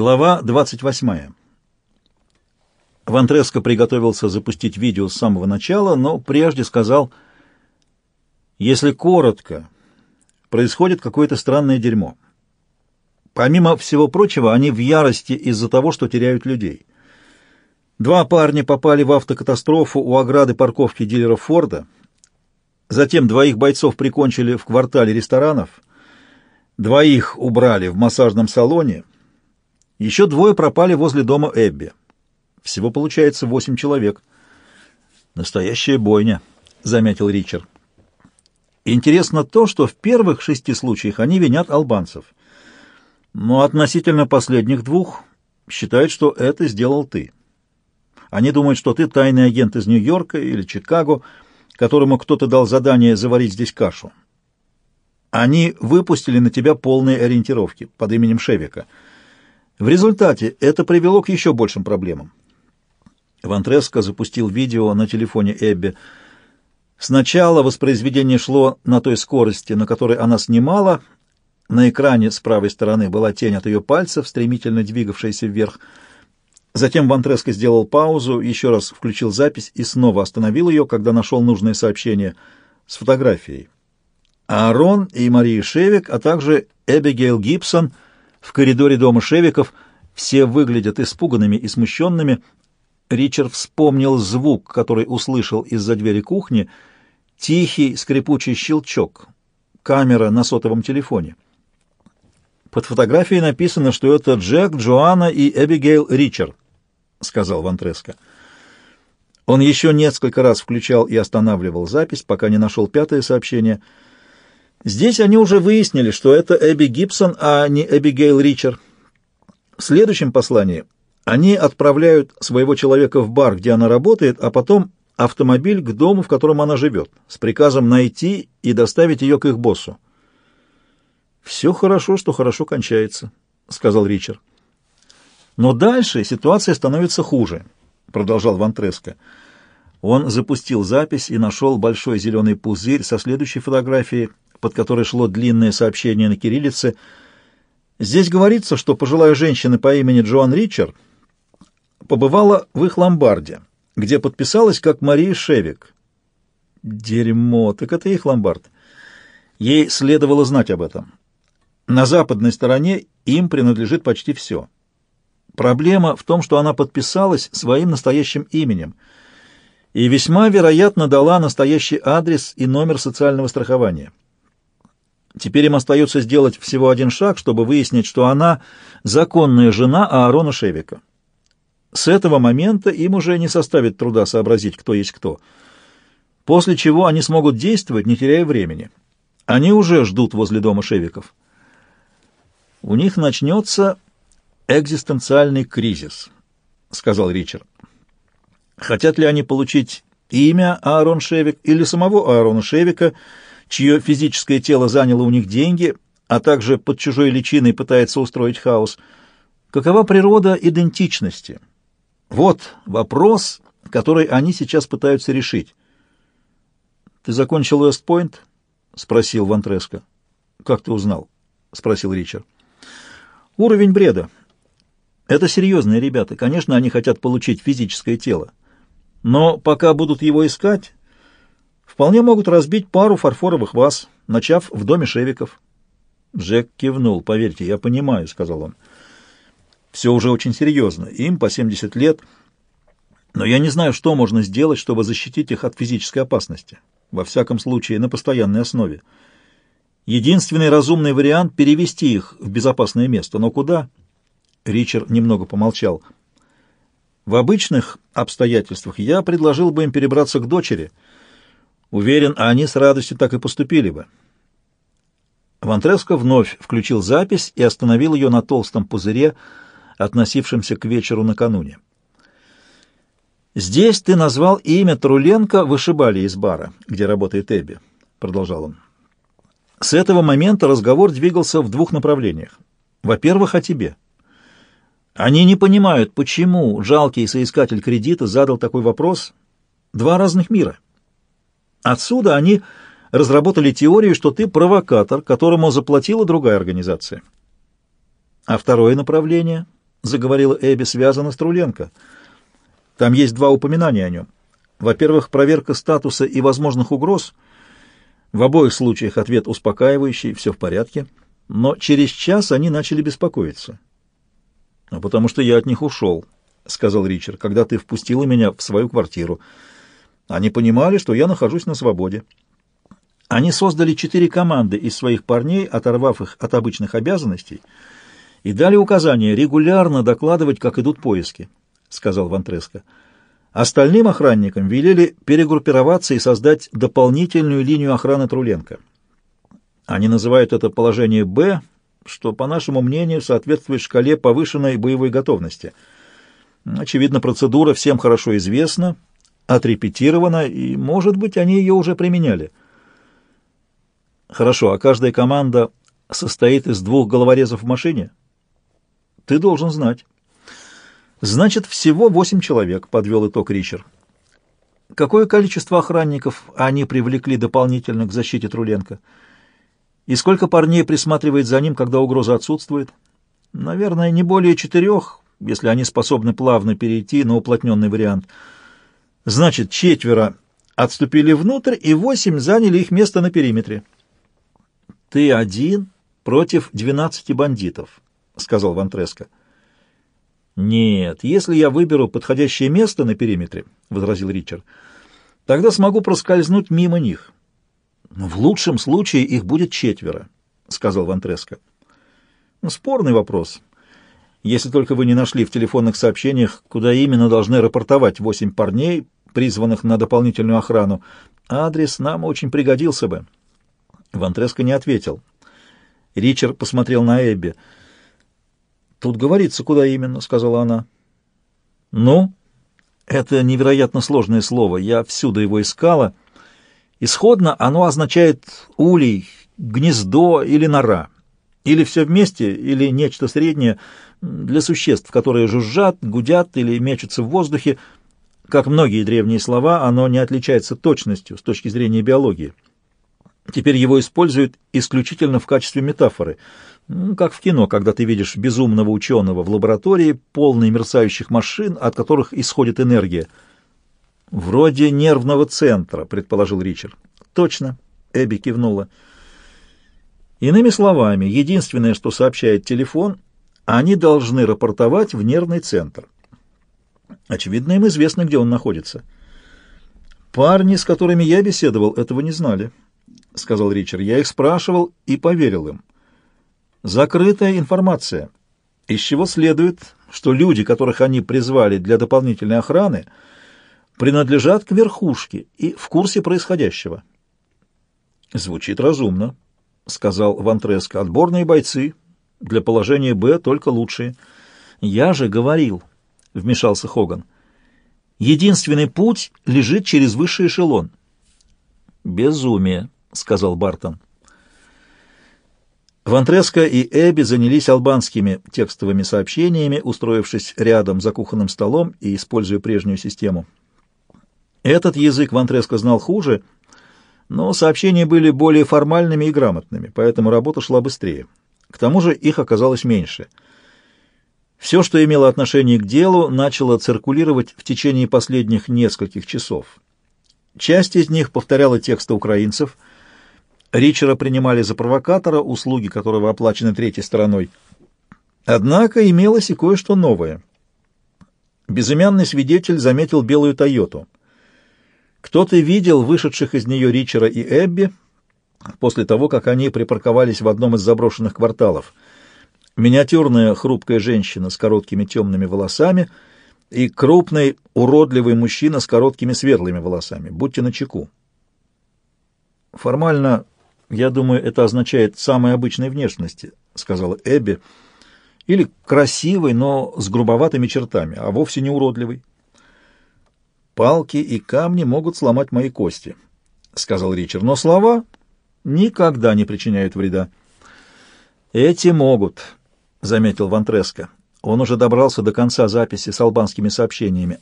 Глава 28. Вантреско приготовился запустить видео с самого начала, но прежде сказал, если коротко, происходит какое-то странное дерьмо. Помимо всего прочего, они в ярости из-за того, что теряют людей. Два парня попали в автокатастрофу у ограды парковки дилера Форда, затем двоих бойцов прикончили в квартале ресторанов, двоих убрали в массажном салоне — еще двое пропали возле дома Эбби. Всего получается восемь человек. Настоящая бойня, заметил Ричард. Интересно то, что в первых шести случаях они винят албанцев. Но относительно последних двух считают, что это сделал ты. Они думают, что ты тайный агент из Нью-Йорка или Чикаго, которому кто-то дал задание заварить здесь кашу. Они выпустили на тебя полные ориентировки под именем Шевика — в результате это привело к еще большим проблемам. Вантреско запустил видео на телефоне Эбби. Сначала воспроизведение шло на той скорости, на которой она снимала. На экране с правой стороны была тень от ее пальцев, стремительно двигавшаяся вверх. Затем Вантреско сделал паузу, еще раз включил запись и снова остановил ее, когда нашел нужное сообщение с фотографией. Аарон и Мария Шевик, а также Эбигейл Гибсон — в коридоре дома Шевиков все выглядят испуганными и смущенными. Ричард вспомнил звук, который услышал из-за двери кухни, тихий скрипучий щелчок. Камера на сотовом телефоне. Под фотографией написано, что это Джек, Джоанна и Эбигейл Ричард, сказал Вантреско. Он еще несколько раз включал и останавливал запись, пока не нашел пятое сообщение — Здесь они уже выяснили, что это Эбби Гибсон, а не Эбигейл Ричард. В следующем послании они отправляют своего человека в бар, где она работает, а потом автомобиль к дому, в котором она живет, с приказом найти и доставить ее к их боссу. «Все хорошо, что хорошо кончается», — сказал Ричард. «Но дальше ситуация становится хуже», — продолжал Вантреско. Он запустил запись и нашел большой зеленый пузырь со следующей фотографией под которой шло длинное сообщение на кириллице. Здесь говорится, что пожилая женщина по имени Джоан Ричард побывала в их ломбарде, где подписалась как Мария Шевик. Дерьмо, так это их ломбард. Ей следовало знать об этом. На западной стороне им принадлежит почти все. Проблема в том, что она подписалась своим настоящим именем и весьма вероятно дала настоящий адрес и номер социального страхования. Теперь им остается сделать всего один шаг, чтобы выяснить, что она законная жена Аарона Шевика. С этого момента им уже не составит труда сообразить, кто есть кто. После чего они смогут действовать, не теряя времени. Они уже ждут возле дома Шевиков. У них начнется экзистенциальный кризис, сказал Ричард. Хотят ли они получить имя Аарон Шевик или самого Аарона Шевика – чье физическое тело заняло у них деньги, а также под чужой личиной пытается устроить хаос. Какова природа идентичности? Вот вопрос, который они сейчас пытаются решить. «Ты закончил Уэст-Пойнт?» — спросил Вантреско. «Как ты узнал?» — спросил Ричард. «Уровень бреда. Это серьезные ребята. Конечно, они хотят получить физическое тело. Но пока будут его искать, вполне могут разбить пару фарфоровых ваз, начав в доме Шевиков. Джек кивнул. «Поверьте, я понимаю», — сказал он. «Все уже очень серьезно. Им по 70 лет. Но я не знаю, что можно сделать, чтобы защитить их от физической опасности. Во всяком случае, на постоянной основе. Единственный разумный вариант — перевести их в безопасное место. Но куда?» Ричард немного помолчал. «В обычных обстоятельствах я предложил бы им перебраться к дочери». Уверен, они с радостью так и поступили бы. Вантреско вновь включил запись и остановил ее на толстом пузыре, относившемся к вечеру накануне. «Здесь ты назвал имя Труленко вышибали из бара, где работает Эбби», — продолжал он. «С этого момента разговор двигался в двух направлениях. Во-первых, о тебе. Они не понимают, почему жалкий соискатель кредита задал такой вопрос. Два разных мира». Отсюда они разработали теорию, что ты провокатор, которому заплатила другая организация. А второе направление — заговорила Эбби, — связано с Труленко. Там есть два упоминания о нем. Во-первых, проверка статуса и возможных угроз. В обоих случаях ответ успокаивающий, все в порядке. Но через час они начали беспокоиться. — А потому что я от них ушел, — сказал Ричард, — когда ты впустила меня в свою квартиру. Они понимали, что я нахожусь на свободе. Они создали четыре команды из своих парней, оторвав их от обычных обязанностей, и дали указание регулярно докладывать, как идут поиски, — сказал Вантреско. Остальным охранникам велели перегруппироваться и создать дополнительную линию охраны Труленко. Они называют это положение «Б», что, по нашему мнению, соответствует шкале повышенной боевой готовности. Очевидно, процедура всем хорошо известна, отрепетирована, и, может быть, они ее уже применяли. Хорошо, а каждая команда состоит из двух головорезов в машине? Ты должен знать. Значит, всего восемь человек, подвел итог Ричард. Какое количество охранников они привлекли дополнительно к защите Труленко? И сколько парней присматривает за ним, когда угроза отсутствует? Наверное, не более четырех, если они способны плавно перейти на уплотненный вариант. Значит, четверо отступили внутрь, и восемь заняли их место на периметре. «Ты один против двенадцати бандитов», — сказал Вантреско. «Нет, если я выберу подходящее место на периметре», — возразил Ричард, — «тогда смогу проскользнуть мимо них». «В лучшем случае их будет четверо», — сказал Вантреско. «Спорный вопрос. Если только вы не нашли в телефонных сообщениях, куда именно должны рапортовать восемь парней, призванных на дополнительную охрану, адрес нам очень пригодился бы». Вантреско не ответил. Ричард посмотрел на Эбби. «Тут говорится, куда именно», — сказала она. «Ну?» «Это невероятно сложное слово. Я всюду его искала. Исходно оно означает улей, гнездо или нора. Или все вместе, или нечто среднее для существ, которые жужжат, гудят или мечутся в воздухе. Как многие древние слова, оно не отличается точностью с точки зрения биологии». Теперь его используют исключительно в качестве метафоры, как в кино, когда ты видишь безумного ученого в лаборатории, полной мерцающих машин, от которых исходит энергия. «Вроде нервного центра», — предположил Ричард. «Точно», — Эбби кивнула. Иными словами, единственное, что сообщает телефон, они должны рапортовать в нервный центр. Очевидно, им известно, где он находится. Парни, с которыми я беседовал, этого не знали. — сказал Ричард. «Я их спрашивал и поверил им. Закрытая информация, из чего следует, что люди, которых они призвали для дополнительной охраны, принадлежат к верхушке и в курсе происходящего». «Звучит разумно», — сказал Вантреско. «Отборные бойцы. Для положения «Б» только лучшие». «Я же говорил», — вмешался Хоган. «Единственный путь лежит через высший эшелон». «Безумие», — сказал Бартон. Вантреско и Эбби занялись албанскими текстовыми сообщениями, устроившись рядом за кухонным столом и используя прежнюю систему. Этот язык Вантреско знал хуже, но сообщения были более формальными и грамотными, поэтому работа шла быстрее. К тому же их оказалось меньше. Все, что имело отношение к делу, начало циркулировать в течение последних нескольких часов. Часть из них повторяла тексты украинцев — Ричера принимали за провокатора, услуги которого оплачены третьей стороной. Однако имелось и кое-что новое. Безымянный свидетель заметил белую «Тойоту». Кто-то видел вышедших из нее Ричера и Эбби после того, как они припарковались в одном из заброшенных кварталов. Миниатюрная хрупкая женщина с короткими темными волосами и крупный уродливый мужчина с короткими светлыми волосами. Будьте начеку. Формально «Я думаю, это означает самой обычной внешности», — сказала Эбби. «Или красивый, но с грубоватыми чертами, а вовсе не уродливый». «Палки и камни могут сломать мои кости», — сказал Ричард. «Но слова никогда не причиняют вреда». «Эти могут», — заметил Вантреско. Он уже добрался до конца записи с албанскими сообщениями.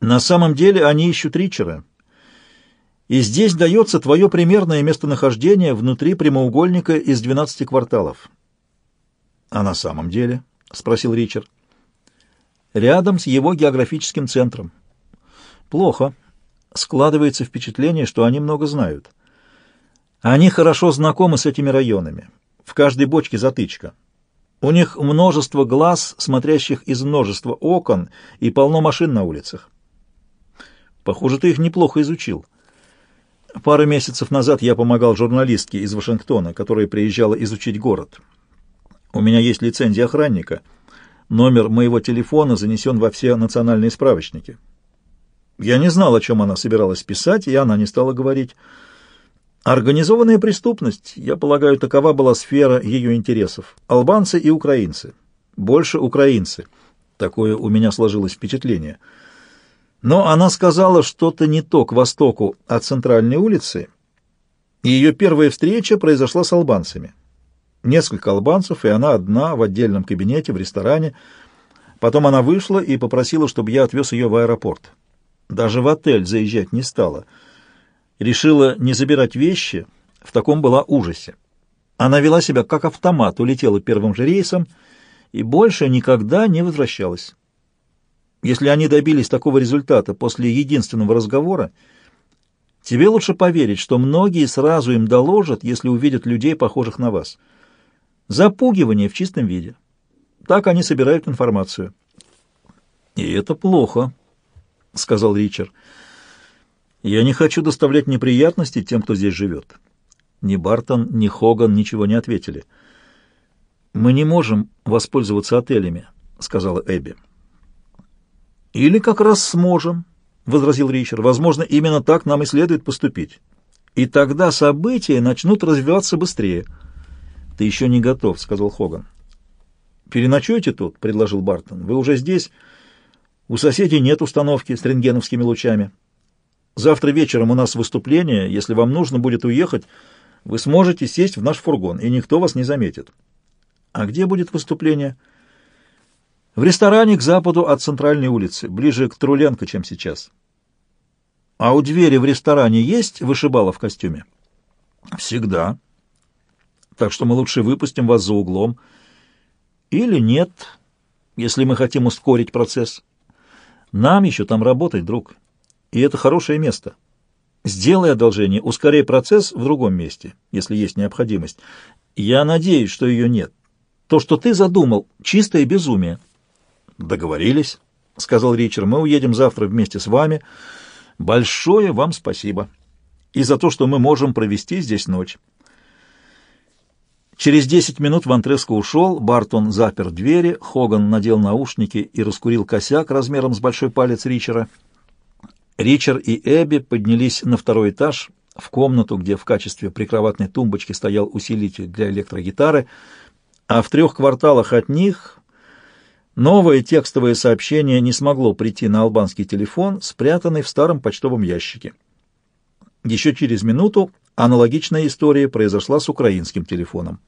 «На самом деле они ищут Ричера» и здесь дается твое примерное местонахождение внутри прямоугольника из 12 кварталов. А на самом деле, — спросил Ричард. «Рядом с его географическим центром». «Плохо. Складывается впечатление, что они много знают. Они хорошо знакомы с этими районами. В каждой бочке затычка. У них множество глаз, смотрящих из множества окон, и полно машин на улицах. Похоже, ты их неплохо изучил». Пару месяцев назад я помогал журналистке из Вашингтона, которая приезжала изучить город. У меня есть лицензия охранника. Номер моего телефона занесен во все национальные справочники. Я не знал, о чем она собиралась писать, и она не стала говорить. Организованная преступность, я полагаю, такова была сфера ее интересов. Албанцы и украинцы. Больше украинцы. Такое у меня сложилось впечатление. Но она сказала что-то не то к востоку от центральной улицы, и ее первая встреча произошла с албанцами. Несколько албанцев, и она одна в отдельном кабинете в ресторане. Потом она вышла и попросила, чтобы я отвез ее в аэропорт. Даже в отель заезжать не стала. Решила не забирать вещи, в таком была ужасе. Она вела себя как автомат, улетела первым же рейсом и больше никогда не возвращалась. Если они добились такого результата после единственного разговора, тебе лучше поверить, что многие сразу им доложат, если увидят людей, похожих на вас. Запугивание в чистом виде. Так они собирают информацию. «И это плохо», — сказал Ричард. «Я не хочу доставлять неприятности тем, кто здесь живет». Ни Бартон, ни Хоган ничего не ответили. «Мы не можем воспользоваться отелями», — сказала Эбби. «Или как раз сможем», — возразил Ричард. «Возможно, именно так нам и следует поступить. И тогда события начнут развиваться быстрее». «Ты еще не готов», — сказал Хоган. «Переночуйте тут», — предложил Бартон. «Вы уже здесь. У соседей нет установки с рентгеновскими лучами. Завтра вечером у нас выступление. Если вам нужно будет уехать, вы сможете сесть в наш фургон, и никто вас не заметит». «А где будет выступление?» В ресторане к западу от центральной улицы, ближе к Труленко, чем сейчас. А у двери в ресторане есть вышибала в костюме? Всегда. Так что мы лучше выпустим вас за углом. Или нет, если мы хотим ускорить процесс. Нам еще там работать, друг. И это хорошее место. Сделай одолжение, ускоряй процесс в другом месте, если есть необходимость. Я надеюсь, что ее нет. То, что ты задумал, чистое безумие. Договорились, сказал Ричард. Мы уедем завтра вместе с вами. Большое вам спасибо. И за то, что мы можем провести здесь ночь. Через десять минут Вантреско ушел, Бартон запер двери, Хоган надел наушники и раскурил косяк размером с большой палец Ричера. Ричард и Эбби поднялись на второй этаж, в комнату, где в качестве прикроватной тумбочки стоял усилитель для электрогитары, а в трех кварталах от них Новое текстовое сообщение не смогло прийти на албанский телефон, спрятанный в старом почтовом ящике. Еще через минуту аналогичная история произошла с украинским телефоном.